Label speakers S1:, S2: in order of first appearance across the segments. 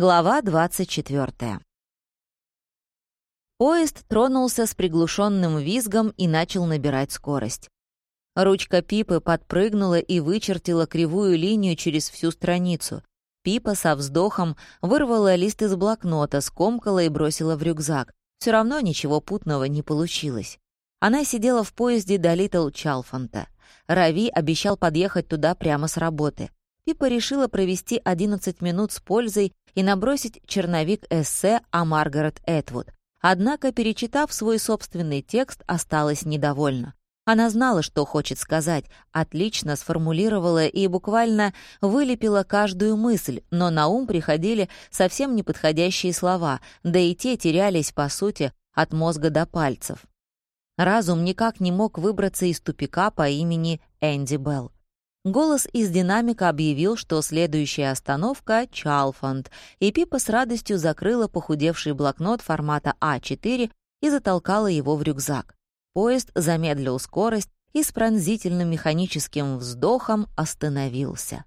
S1: Глава 24. Поезд тронулся с приглушенным визгом и начал набирать скорость. Ручка Пипы подпрыгнула и вычертила кривую линию через всю страницу. Пипа со вздохом вырвала лист из блокнота, скомкала и бросила в рюкзак. Все равно ничего путного не получилось. Она сидела в поезде до Литл Чалфонта. Рави обещал подъехать туда прямо с работы. Пипа решила провести 11 минут с пользой и набросить черновик эссе о Маргарет Этвуд. Однако, перечитав свой собственный текст, осталась недовольна. Она знала, что хочет сказать, отлично сформулировала и буквально вылепила каждую мысль, но на ум приходили совсем неподходящие слова, да и те терялись, по сути, от мозга до пальцев. Разум никак не мог выбраться из тупика по имени Энди Белл. Голос из динамика объявил, что следующая остановка — Чалфанд, и Пипа с радостью закрыла похудевший блокнот формата А4 и затолкала его в рюкзак. Поезд замедлил скорость и с пронзительным механическим вздохом остановился.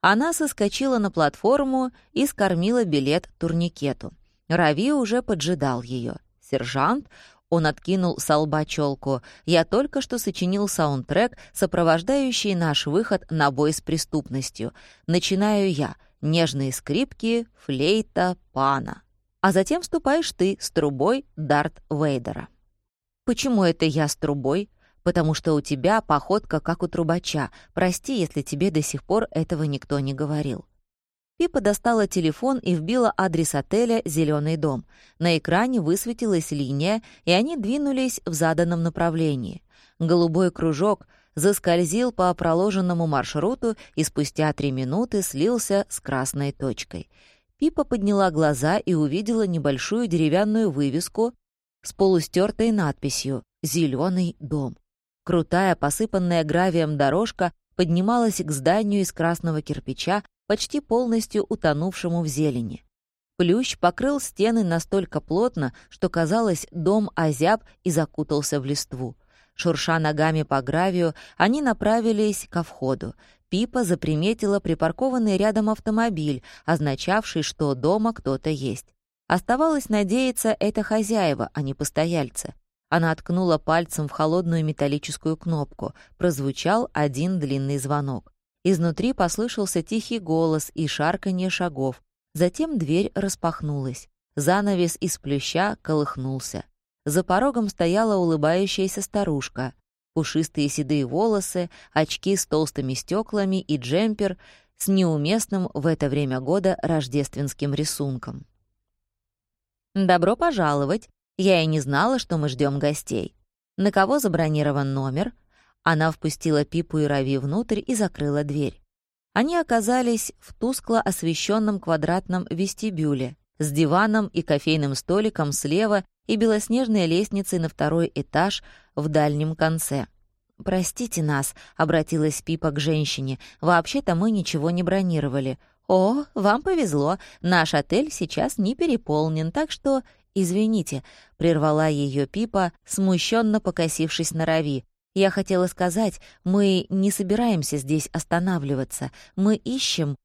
S1: Она соскочила на платформу и скормила билет турникету. Рави уже поджидал ее. Сержант он откинул с лба челку. «Я только что сочинил саундтрек, сопровождающий наш выход на бой с преступностью. Начинаю я. Нежные скрипки, флейта, пана. А затем вступаешь ты с трубой Дарт Вейдера». «Почему это я с трубой?» «Потому что у тебя походка, как у трубача. Прости, если тебе до сих пор этого никто не говорил». Пипа достала телефон и вбила адрес отеля «Зеленый дом». На экране высветилась линия, и они двинулись в заданном направлении. Голубой кружок заскользил по проложенному маршруту и спустя три минуты слился с красной точкой. Пипа подняла глаза и увидела небольшую деревянную вывеску с полустертой надписью «Зеленый дом». Крутая, посыпанная гравием дорожка поднималась к зданию из красного кирпича, почти полностью утонувшему в зелени. Плющ покрыл стены настолько плотно, что, казалось, дом озяб и закутался в листву. Шурша ногами по гравию, они направились ко входу. Пипа заприметила припаркованный рядом автомобиль, означавший, что дома кто-то есть. Оставалось надеяться, это хозяева, а не постояльцы. Она ткнула пальцем в холодную металлическую кнопку. Прозвучал один длинный звонок. Изнутри послышался тихий голос и шарканье шагов. Затем дверь распахнулась. Занавес из плюща колыхнулся. За порогом стояла улыбающаяся старушка. Пушистые седые волосы, очки с толстыми стеклами и джемпер с неуместным в это время года рождественским рисунком. «Добро пожаловать! Я и не знала, что мы ждем гостей. На кого забронирован номер?» Она впустила Пипу и Рави внутрь и закрыла дверь. Они оказались в тускло освещенном квадратном вестибюле с диваном и кофейным столиком слева и белоснежной лестницей на второй этаж в дальнем конце. «Простите нас», — обратилась Пипа к женщине, — «вообще-то мы ничего не бронировали». «О, вам повезло, наш отель сейчас не переполнен, так что...» «Извините», — прервала ее Пипа, смущенно покосившись на Рави. Я хотела сказать, мы не собираемся здесь останавливаться. Мы ищем...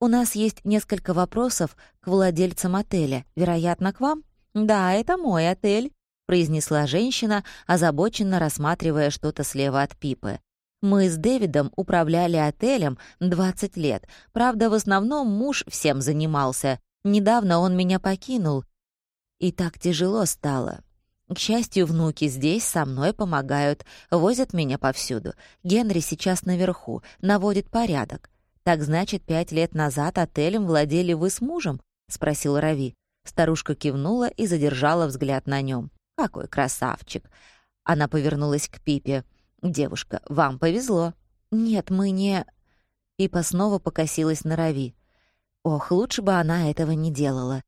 S1: У нас есть несколько вопросов к владельцам отеля. Вероятно, к вам? Да, это мой отель, произнесла женщина, озабоченно рассматривая что-то слева от Пипы. Мы с Дэвидом управляли отелем 20 лет. Правда, в основном муж всем занимался. Недавно он меня покинул. И так тяжело стало. К счастью, внуки здесь со мной помогают, возят меня повсюду. Генри сейчас наверху, наводит порядок. «Так значит, пять лет назад отелем владели вы с мужем?» — спросил Рави. Старушка кивнула и задержала взгляд на нем. «Какой красавчик!» Она повернулась к Пипе. «Девушка, вам повезло». «Нет, мы не...» Пипа снова покосилась на Рави. Ох, лучше бы она этого не делала.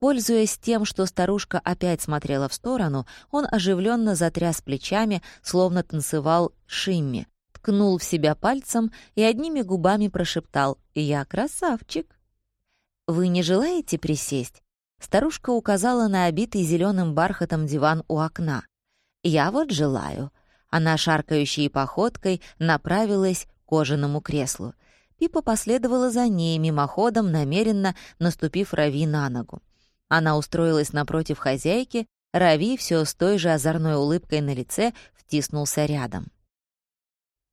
S1: Пользуясь тем, что старушка опять смотрела в сторону, он оживленно затряс плечами, словно танцевал шимми, ткнул в себя пальцем и одними губами прошептал «Я красавчик». «Вы не желаете присесть?» Старушка указала на обитый зеленым бархатом диван у окна. «Я вот желаю». Она шаркающей походкой направилась к кожаному креслу. Пипа последовала за ней, мимоходом, намеренно наступив Рави на ногу. Она устроилась напротив хозяйки, Рави все с той же озорной улыбкой на лице втиснулся рядом.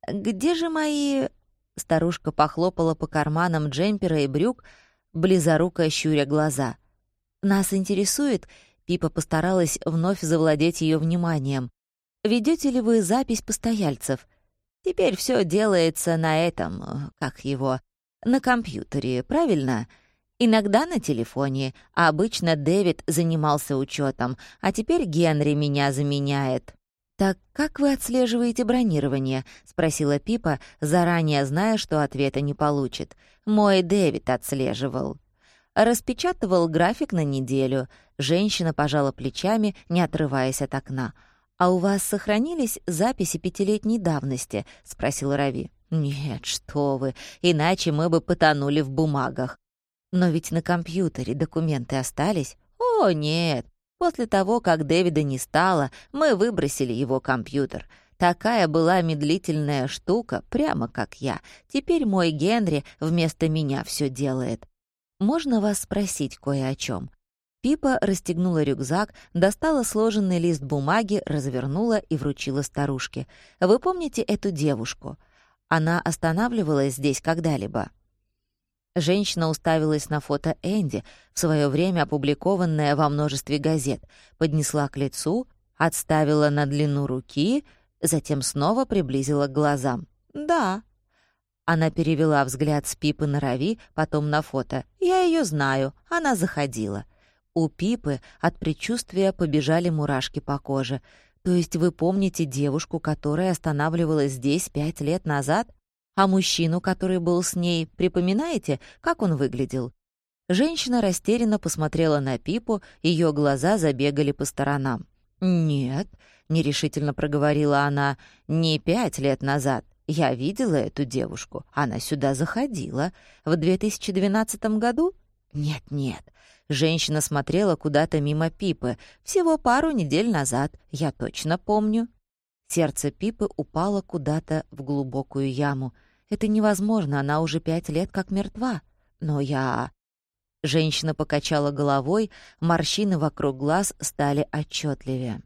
S1: «Где же мои...» Старушка похлопала по карманам джемпера и брюк, близоруко щуря глаза. «Нас интересует...» Пипа постаралась вновь завладеть ее вниманием. Ведете ли вы запись постояльцев? Теперь все делается на этом, как его, на компьютере, правильно? Иногда на телефоне, а обычно Дэвид занимался учетом, а теперь Генри меня заменяет. «Так как вы отслеживаете бронирование?» — спросила Пипа, заранее зная, что ответа не получит. «Мой Дэвид отслеживал». Распечатывал график на неделю. Женщина пожала плечами, не отрываясь от окна. «А у вас сохранились записи пятилетней давности?» — спросил Рави. «Нет, что вы, иначе мы бы потонули в бумагах. Но ведь на компьютере документы остались?» «О, нет. После того, как Дэвида не стало, мы выбросили его компьютер. Такая была медлительная штука, прямо как я. Теперь мой Генри вместо меня все делает. Можно вас спросить кое о чем? Пипа расстегнула рюкзак, достала сложенный лист бумаги, развернула и вручила старушке. «Вы помните эту девушку? Она останавливалась здесь когда-либо?» Женщина уставилась на фото Энди, в свое время опубликованное во множестве газет, поднесла к лицу, отставила на длину руки, затем снова приблизила к глазам. «Да». Она перевела взгляд с Пипы на Рави, потом на фото. «Я ее знаю, она заходила». У Пипы от предчувствия побежали мурашки по коже. «То есть вы помните девушку, которая останавливалась здесь пять лет назад? А мужчину, который был с ней, припоминаете, как он выглядел?» Женщина растерянно посмотрела на Пипу, ее глаза забегали по сторонам. «Нет», — нерешительно проговорила она, — «не пять лет назад. Я видела эту девушку. Она сюда заходила. В 2012 году? Нет-нет, Женщина смотрела куда-то мимо Пипы. Всего пару недель назад, я точно помню. Сердце Пипы упало куда-то в глубокую яму. Это невозможно, она уже пять лет как мертва. Но я... Женщина покачала головой, морщины вокруг глаз стали отчетливее.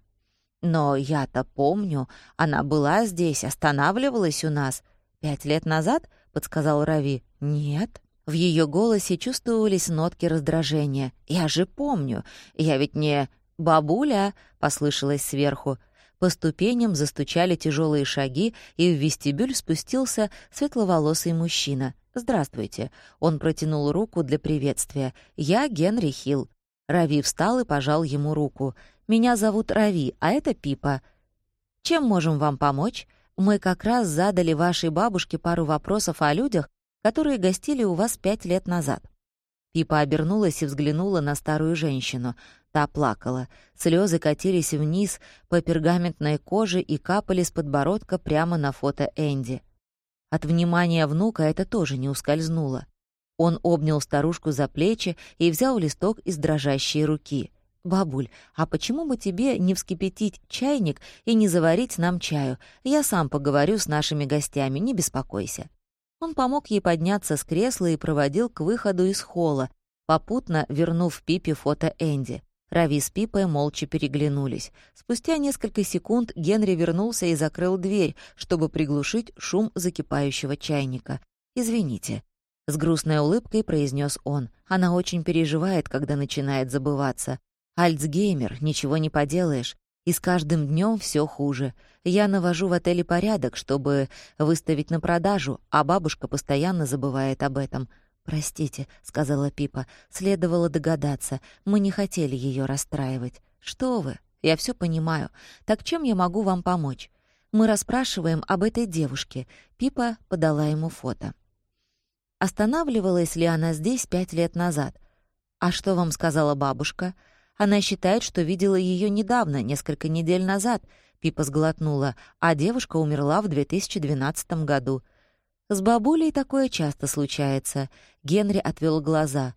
S1: «Но я-то помню, она была здесь, останавливалась у нас. Пять лет назад?» — подсказал Рави. «Нет». В ее голосе чувствовались нотки раздражения. «Я же помню. Я ведь не... бабуля!» — послышалось сверху. По ступеням застучали тяжелые шаги, и в вестибюль спустился светловолосый мужчина. «Здравствуйте». Он протянул руку для приветствия. «Я Генри Хилл». Рави встал и пожал ему руку. «Меня зовут Рави, а это Пипа. Чем можем вам помочь? Мы как раз задали вашей бабушке пару вопросов о людях, которые гостили у вас пять лет назад». Пипа обернулась и взглянула на старую женщину. Та плакала. Слезы катились вниз по пергаментной коже и капали с подбородка прямо на фото Энди. От внимания внука это тоже не ускользнуло. Он обнял старушку за плечи и взял листок из дрожащей руки. «Бабуль, а почему бы тебе не вскипятить чайник и не заварить нам чаю? Я сам поговорю с нашими гостями, не беспокойся». Он помог ей подняться с кресла и проводил к выходу из холла, попутно вернув Пипе фото Энди. Рави с Пипой молча переглянулись. Спустя несколько секунд Генри вернулся и закрыл дверь, чтобы приглушить шум закипающего чайника. «Извините», — с грустной улыбкой произнес он. «Она очень переживает, когда начинает забываться. Альцгеймер, ничего не поделаешь. И с каждым днем все хуже. Я навожу в отеле порядок, чтобы выставить на продажу, а бабушка постоянно забывает об этом. «Простите», — сказала Пипа, — «следовало догадаться. Мы не хотели ее расстраивать». «Что вы? Я все понимаю. Так чем я могу вам помочь?» «Мы расспрашиваем об этой девушке». Пипа подала ему фото. Останавливалась ли она здесь пять лет назад? «А что вам сказала бабушка?» Она считает, что видела ее недавно, несколько недель назад. Пипа сглотнула, а девушка умерла в 2012 году. С бабулей такое часто случается. Генри отвел глаза.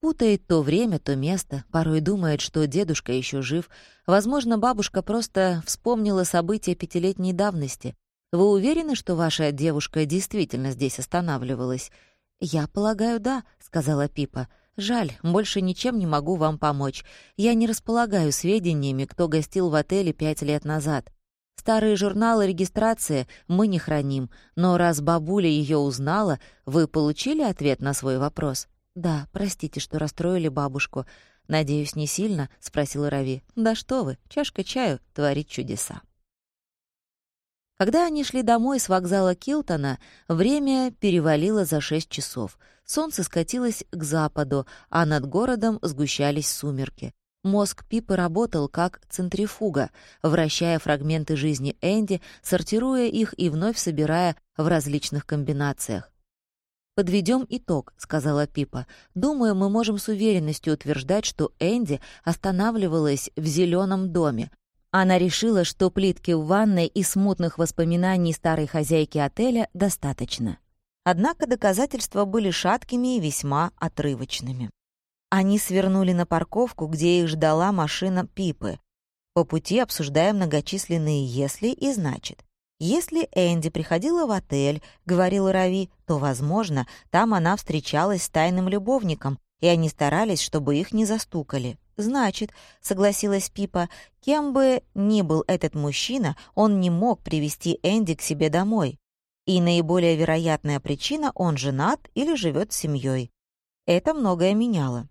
S1: Путает то время, то место, порой думает, что дедушка еще жив. Возможно, бабушка просто вспомнила события пятилетней давности. Вы уверены, что ваша девушка действительно здесь останавливалась?» «Я полагаю, да», — сказала Пипа. «Жаль, больше ничем не могу вам помочь. Я не располагаю сведениями, кто гостил в отеле пять лет назад. Старые журналы регистрации мы не храним, но раз бабуля ее узнала, вы получили ответ на свой вопрос?» «Да, простите, что расстроили бабушку. Надеюсь, не сильно?» — спросил Рави. «Да что вы, чашка чаю творит чудеса». Когда они шли домой с вокзала Килтона, время перевалило за шесть часов. Солнце скатилось к западу, а над городом сгущались сумерки. Мозг Пипы работал как центрифуга, вращая фрагменты жизни Энди, сортируя их и вновь собирая в различных комбинациях. «Подведем итог», — сказала Пипа. «Думаю, мы можем с уверенностью утверждать, что Энди останавливалась в зеленом доме, она решила, что плитки в ванной и смутных воспоминаний старой хозяйки отеля достаточно. Однако доказательства были шаткими и весьма отрывочными. Они свернули на парковку, где их ждала машина Пипы. По пути обсуждая многочисленные «если» и «значит». Если Энди приходила в отель, говорил Рави, то, возможно, там она встречалась с тайным любовником, и они старались, чтобы их не застукали. «Значит», — согласилась Пипа, — «кем бы ни был этот мужчина, он не мог привести Энди к себе домой. И наиболее вероятная причина — он женат или живет с семьей. Это многое меняло».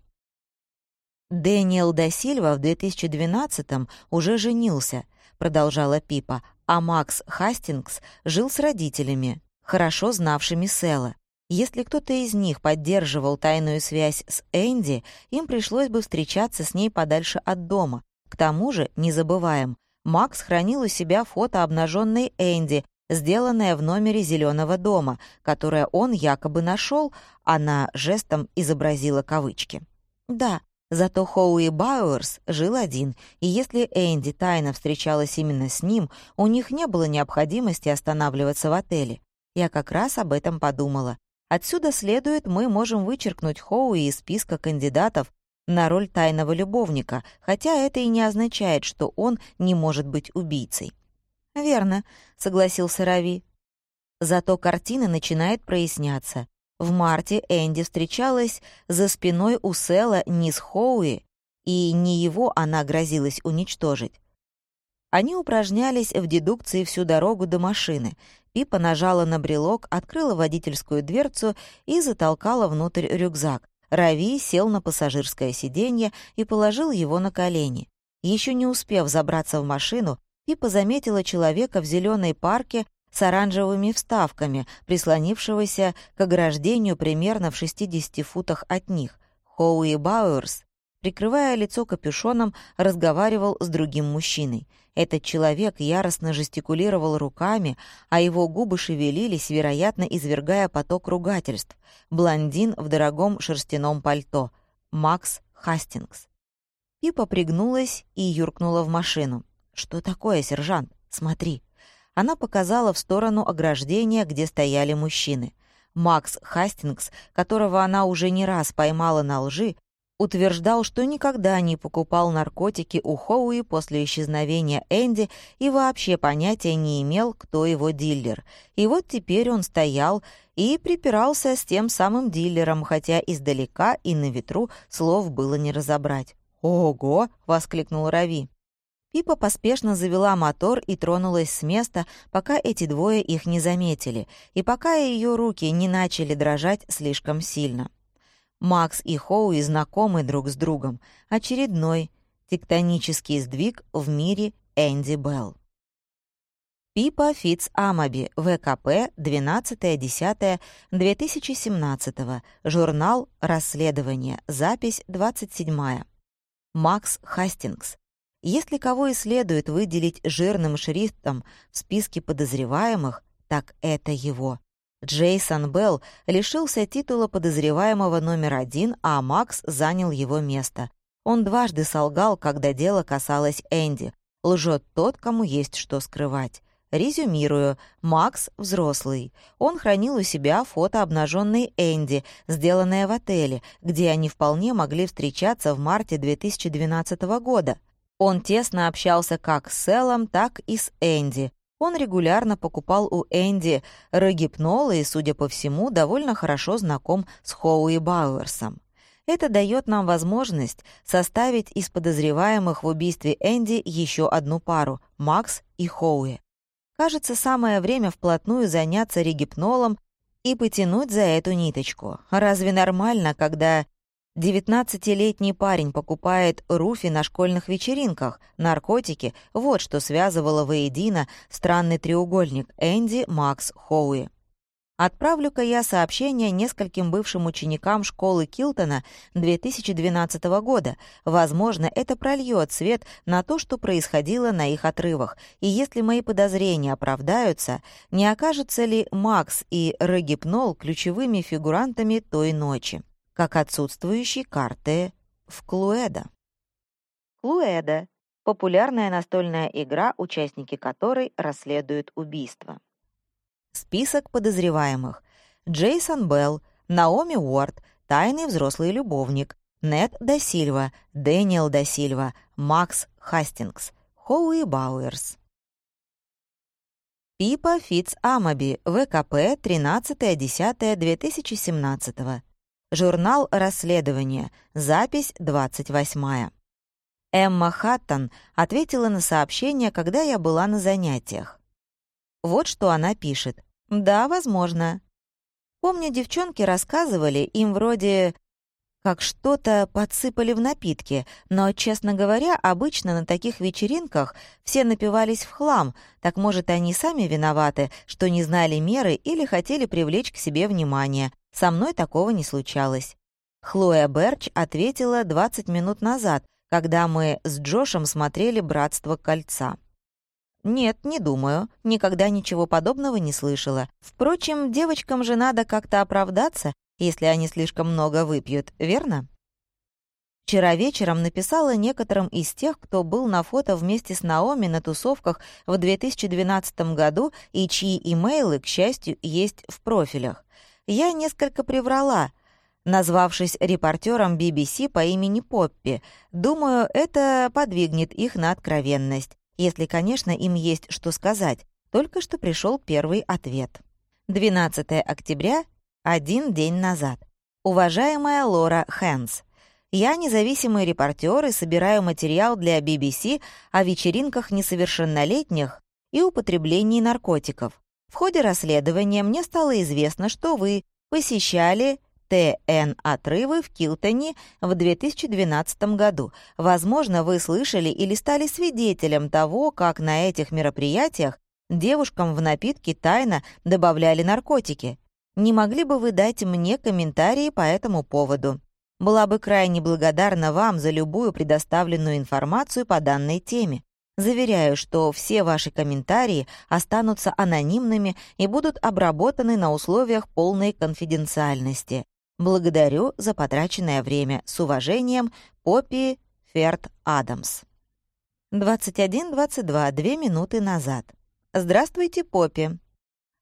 S1: «Дэниел да в 2012-м уже женился», — продолжала Пипа, а Макс Хастингс жил с родителями, хорошо знавшими Сэла. Если кто-то из них поддерживал тайную связь с Энди, им пришлось бы встречаться с ней подальше от дома. К тому же, не забываем, Макс хранил у себя фото обнаженной Энди, сделанное в номере зеленого дома, которое он якобы нашел, она жестом изобразила кавычки. Да, зато Хоуи Бауэрс жил один, и если Энди тайно встречалась именно с ним, у них не было необходимости останавливаться в отеле. Я как раз об этом подумала. Отсюда следует, мы можем вычеркнуть Хоуи из списка кандидатов на роль тайного любовника, хотя это и не означает, что он не может быть убийцей. «Верно», — согласился Рави. Зато картина начинает проясняться. В марте Энди встречалась за спиной у Села не с Хоуи, и не его она грозилась уничтожить. Они упражнялись в дедукции всю дорогу до машины. Пипа нажала на брелок, открыла водительскую дверцу и затолкала внутрь рюкзак. Рави сел на пассажирское сиденье и положил его на колени. Еще не успев забраться в машину, Пипа заметила человека в зеленой парке с оранжевыми вставками, прислонившегося к ограждению примерно в 60 футах от них. Хоуи Бауэрс, прикрывая лицо капюшоном, разговаривал с другим мужчиной. Этот человек яростно жестикулировал руками, а его губы шевелились, вероятно, извергая поток ругательств. Блондин в дорогом шерстяном пальто. Макс Хастингс. Пипа пригнулась и юркнула в машину. «Что такое, сержант? Смотри». Она показала в сторону ограждения, где стояли мужчины. Макс Хастингс, которого она уже не раз поймала на лжи, утверждал, что никогда не покупал наркотики у Хоуи после исчезновения Энди и вообще понятия не имел, кто его дилер. И вот теперь он стоял и припирался с тем самым дилером, хотя издалека и на ветру слов было не разобрать. «Ого!» — воскликнул Рави. Пипа поспешно завела мотор и тронулась с места, пока эти двое их не заметили, и пока ее руки не начали дрожать слишком сильно. Макс и Хоуи знакомы друг с другом. Очередной тектонический сдвиг в мире Энди Белл. Пипа Фитц Амаби, ВКП, 12.10.2017, журнал «Расследование», запись 27. Макс Хастингс. Если кого и следует выделить жирным шрифтом в списке подозреваемых, так это его. Джейсон Белл лишился титула подозреваемого номер один, а Макс занял его место. Он дважды солгал, когда дело касалось Энди. Лжет тот, кому есть что скрывать. Резюмирую. Макс взрослый. Он хранил у себя фото обнаженной Энди, сделанное в отеле, где они вполне могли встречаться в марте 2012 года. Он тесно общался как с Селом, так и с Энди. Он регулярно покупал у Энди рогипнола и, судя по всему, довольно хорошо знаком с Хоуи Бауэрсом. Это дает нам возможность составить из подозреваемых в убийстве Энди еще одну пару — Макс и Хоуи. Кажется, самое время вплотную заняться регипнолом и потянуть за эту ниточку. Разве нормально, когда Девятнадцатилетний парень покупает руфи на школьных вечеринках, наркотики — вот что связывало воедино странный треугольник Энди, Макс, Хоуи. Отправлю-ка я сообщение нескольким бывшим ученикам школы Килтона 2012 года. Возможно, это прольет свет на то, что происходило на их отрывах. И если мои подозрения оправдаются, не окажутся ли Макс и Регипнол ключевыми фигурантами той ночи? Как отсутствующей карты в Клуэда. Клуэда — популярная настольная игра, участники которой расследуют убийство. Список подозреваемых. Джейсон Белл, Наоми Уорд, тайный взрослый любовник, Нед да Сильва, Дэниел да Сильва, Макс Хастингс, Хоуи Бауэрс. Пипа Фитц Амаби, ВКП, 13.10.2017. Журнал расследования. Запись 28. Эмма Хаттон ответила на сообщение, когда я была на занятиях. Вот что она пишет. «Да, возможно. Помню, девчонки рассказывали, им вроде как что-то подсыпали в напитки, но, честно говоря, обычно на таких вечеринках все напивались в хлам, так может, они сами виноваты, что не знали меры или хотели привлечь к себе внимание, со мной такого не случалось. Хлоя Берч ответила 20 минут назад, когда мы с Джошем смотрели «Братство кольца». «Нет, не думаю. Никогда ничего подобного не слышала. Впрочем, девочкам же надо как-то оправдаться, если они слишком много выпьют, верно?» Вчера вечером написала некоторым из тех, кто был на фото вместе с Наоми на тусовках в 2012 году и чьи имейлы, к счастью, есть в профилях я несколько приврала, назвавшись репортером BBC по имени Поппи. Думаю, это подвигнет их на откровенность, если, конечно, им есть что сказать. Только что пришел первый ответ. 12 октября, один день назад. Уважаемая Лора Хэнс, я независимый репортер и собираю материал для BBC о вечеринках несовершеннолетних и употреблении наркотиков. В ходе расследования мне стало известно, что вы посещали ТН-отрывы в Килтоне в 2012 году. Возможно, вы слышали или стали свидетелем того, как на этих мероприятиях девушкам в напитки тайно добавляли наркотики. Не могли бы вы дать мне комментарии по этому поводу? Была бы крайне благодарна вам за любую предоставленную информацию по данной теме. Заверяю, что все ваши комментарии останутся анонимными и будут обработаны на условиях полной конфиденциальности. Благодарю за потраченное время. С уважением, Поппи Ферд Адамс. 21.22, две минуты назад. Здравствуйте, Поппи.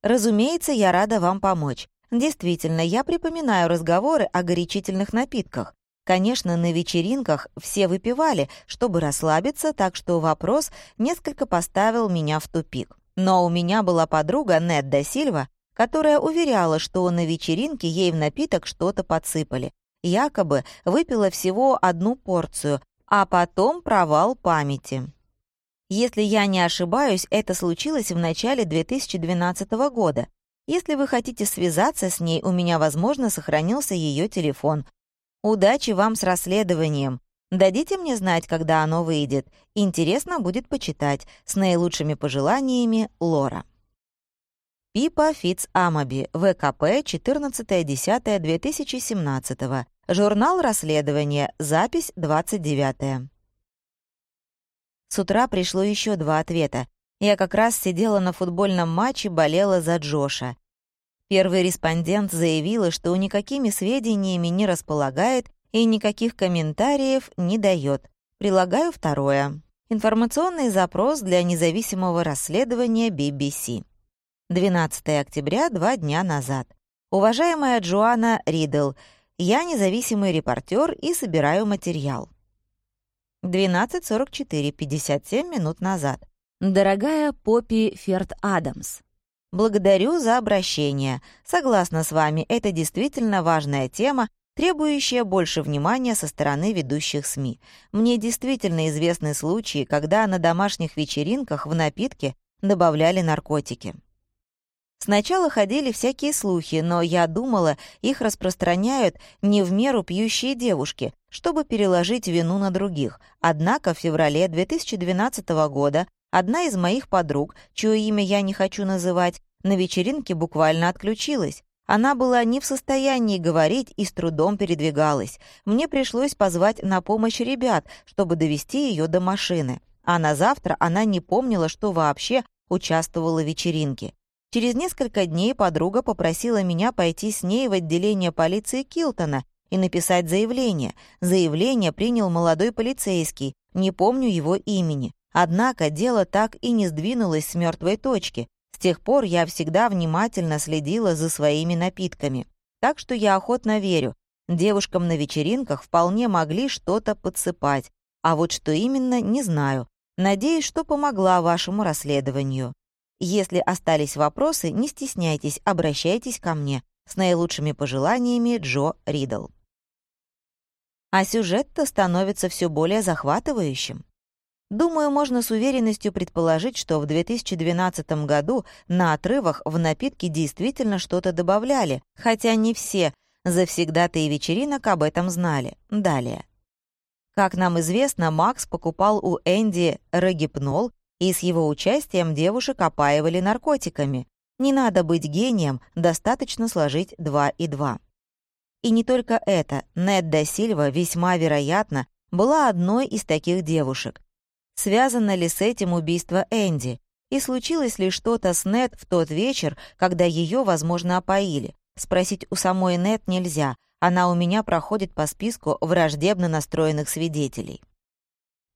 S1: Разумеется, я рада вам помочь. Действительно, я припоминаю разговоры о горячительных напитках. Конечно, на вечеринках все выпивали, чтобы расслабиться, так что вопрос несколько поставил меня в тупик. Но у меня была подруга Недда Сильва, которая уверяла, что на вечеринке ей в напиток что-то подсыпали. Якобы выпила всего одну порцию, а потом провал памяти. Если я не ошибаюсь, это случилось в начале 2012 года. Если вы хотите связаться с ней, у меня, возможно, сохранился ее телефон. Удачи вам с расследованием. Дадите мне знать, когда оно выйдет. Интересно будет почитать. С наилучшими пожеланиями, Лора. Пипа Фитц Амаби, ВКП, 14.10.2017. Журнал расследования, запись 29. С утра пришло еще два ответа. Я как раз сидела на футбольном матче, болела за Джоша. Первый респондент заявила, что никакими сведениями не располагает и никаких комментариев не дает. Прилагаю второе. Информационный запрос для независимого расследования BBC. 12 октября, два дня назад. Уважаемая Джоанна Ридл, я независимый репортер и собираю материал. 12.44, 57 минут назад. Дорогая Поппи Ферт Адамс, Благодарю за обращение. Согласна с вами, это действительно важная тема, требующая больше внимания со стороны ведущих СМИ. Мне действительно известны случаи, когда на домашних вечеринках в напитки добавляли наркотики. Сначала ходили всякие слухи, но я думала, их распространяют не в меру пьющие девушки, чтобы переложить вину на других. Однако в феврале 2012 года одна из моих подруг, чье имя я не хочу называть, на вечеринке буквально отключилась. Она была не в состоянии говорить и с трудом передвигалась. Мне пришлось позвать на помощь ребят, чтобы довести ее до машины. А на завтра она не помнила, что вообще участвовала в вечеринке. Через несколько дней подруга попросила меня пойти с ней в отделение полиции Килтона и написать заявление. Заявление принял молодой полицейский, не помню его имени. Однако дело так и не сдвинулось с мертвой точки. С тех пор я всегда внимательно следила за своими напитками. Так что я охотно верю, девушкам на вечеринках вполне могли что-то подсыпать. А вот что именно, не знаю. Надеюсь, что помогла вашему расследованию. Если остались вопросы, не стесняйтесь, обращайтесь ко мне. С наилучшими пожеланиями, Джо Ридл. А сюжет-то становится все более захватывающим. Думаю, можно с уверенностью предположить, что в 2012 году на отрывах в напитки действительно что-то добавляли, хотя не все завсегдатые вечеринок об этом знали. Далее. Как нам известно, Макс покупал у Энди рогипнол, и с его участием девушек опаивали наркотиками. Не надо быть гением, достаточно сложить два и два. И не только это, Нед Сильва весьма вероятно была одной из таких девушек. Связано ли с этим убийство Энди? И случилось ли что-то с Нет в тот вечер, когда ее, возможно, опоили? Спросить у самой Нет нельзя. Она у меня проходит по списку враждебно настроенных свидетелей.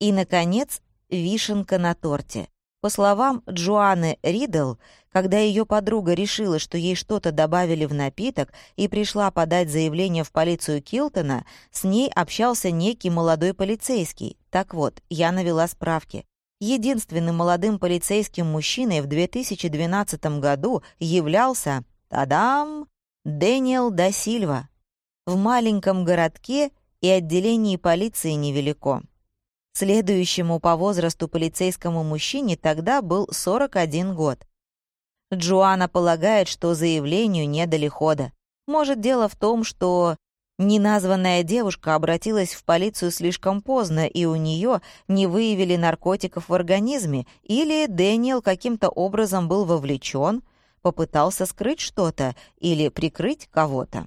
S1: И, наконец, вишенка на торте. По словам Джоанны Ридл, когда ее подруга решила, что ей что-то добавили в напиток и пришла подать заявление в полицию Килтона, с ней общался некий молодой полицейский. Так вот, я навела справки. Единственным молодым полицейским мужчиной в 2012 году являлся, тадам, Дэниел да Сильва. В маленьком городке и отделении полиции невелико. Следующему по возрасту полицейскому мужчине тогда был 41 год. Джоанна полагает, что заявлению не дали хода. Может, дело в том, что неназванная девушка обратилась в полицию слишком поздно, и у нее не выявили наркотиков в организме, или Дэниел каким-то образом был вовлечен, попытался скрыть что-то или прикрыть кого-то.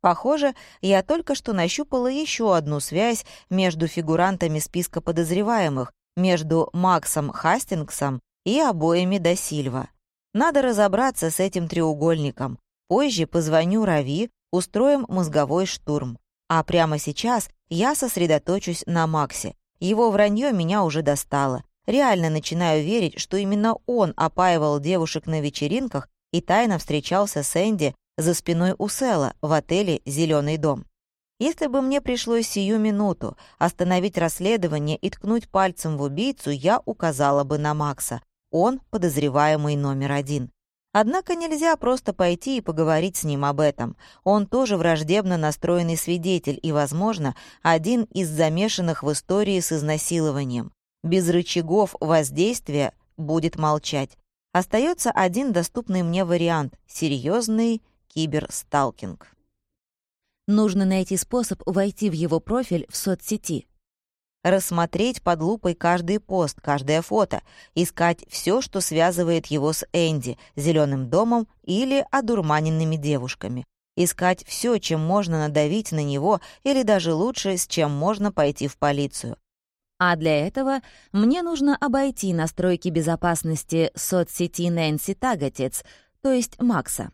S1: Похоже, я только что нащупала еще одну связь между фигурантами списка подозреваемых, между Максом Хастингсом и обоими до Сильва. Надо разобраться с этим треугольником. Позже позвоню Рави, устроим мозговой штурм. А прямо сейчас я сосредоточусь на Максе. Его вранье меня уже достало. Реально начинаю верить, что именно он опаивал девушек на вечеринках и тайно встречался с Энди за спиной у Села в отеле «Зеленый дом». Если бы мне пришлось сию минуту остановить расследование и ткнуть пальцем в убийцу, я указала бы на Макса. Он подозреваемый номер один. Однако нельзя просто пойти и поговорить с ним об этом. Он тоже враждебно настроенный свидетель и, возможно, один из замешанных в истории с изнасилованием. Без рычагов воздействия будет молчать. Остается один доступный мне вариант — серьезный киберсталкинг. Нужно найти способ войти в его профиль в соцсети. Рассмотреть под лупой каждый пост, каждое фото, искать все, что связывает его с Энди, зеленым домом или одурманенными девушками. Искать все, чем можно надавить на него, или даже лучше, с чем можно пойти в полицию. А для этого мне нужно обойти настройки безопасности соцсети Нэнси Таготец, то есть Макса.